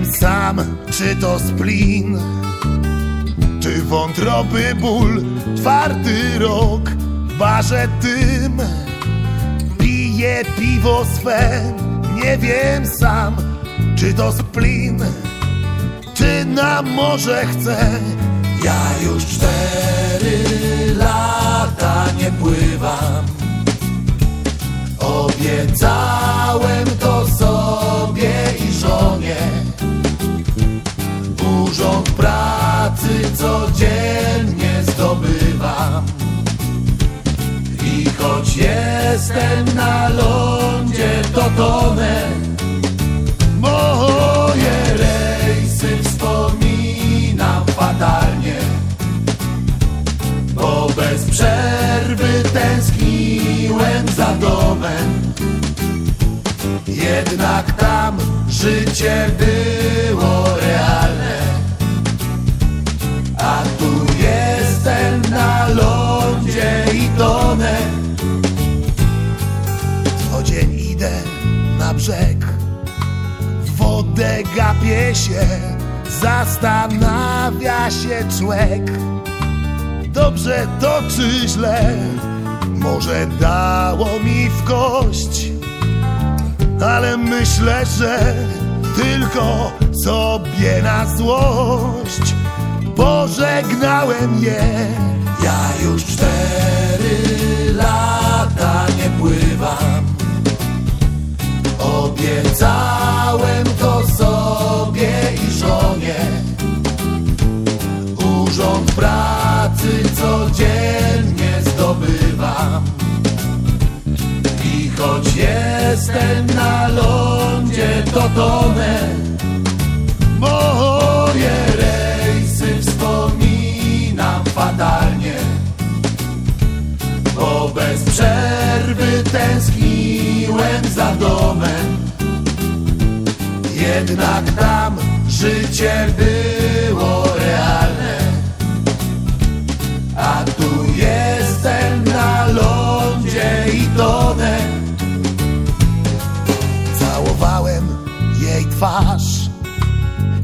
wiem sam, czy to splin Czy wątroby ból. Czwarty rok barze tym. Piję piwo swe Nie wiem sam, czy to splin Czy na morze chcę. Ja już cztery lata nie pływam. Obiecałem to sobie i żonie Urząd pracy codziennie zdobywam I choć jestem na lądzie, to tonę. Moje rejsy wspominam fatalnie Bo bez przerwy tęskniłem za domem. Jednak tam życie było tonę Co dzień idę na brzeg W wodę gapię się Zastanawia się człek. Dobrze to czy źle? Może dało mi w kość? Ale myślę, że tylko sobie na złość. Pożegnałem je. Ja już cztery lata nie pływam. Obiecałem to sobie i żonie. Urząd pracy codziennie zdobywam. I choć jestem na lądzie, to tonę Moje Jednak tam życie było realne. A tu jestem na lądzie i tonę. Całowałem jej twarz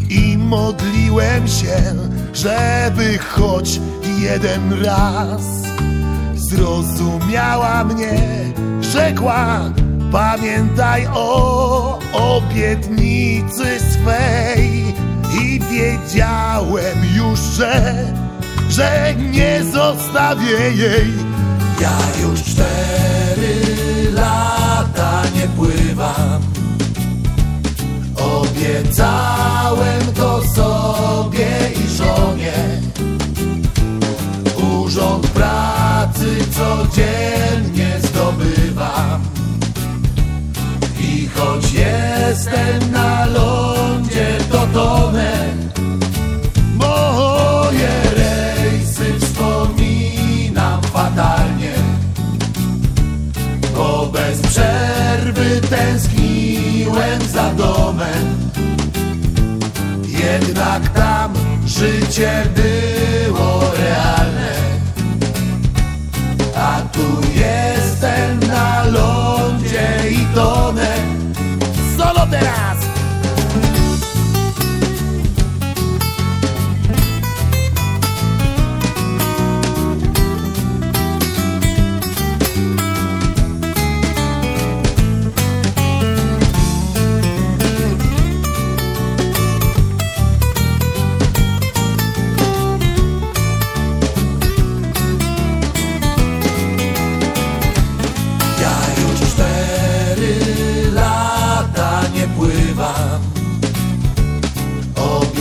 i modliłem się, żeby choć jeden raz zrozumiała mnie, rzekła: Pamiętaj o obietnicy swej. I wiedziałem już, że, że nie zostawię jej. Ja już cztery lata nie pływam Obiecałem jestem na lądzie, to tonę Moje rejsy wspominam fatalnie. Bo bez przerwy tęskniłem za domem. Jednak tam życie było realne. A tu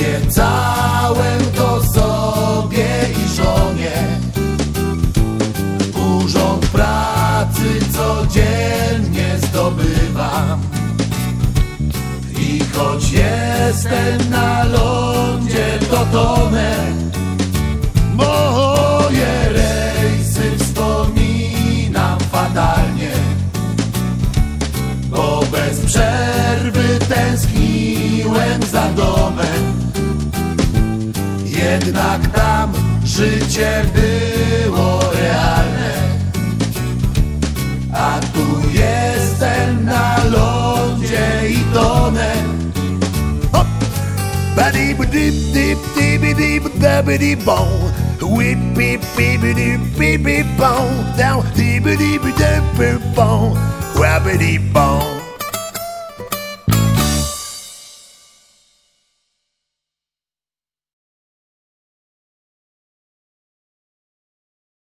Obiecałem to sobie i żonie. Urząd pracy codziennie zdobywam. I choć jestem na lądzie, to tonę Jednak tam życie było realne. A tu jestem na lądzie i tonę. Hop! Badi dip dip dip dip dabidi bong Whip bip bip dip bip bip bong Down dip dip dip bip bong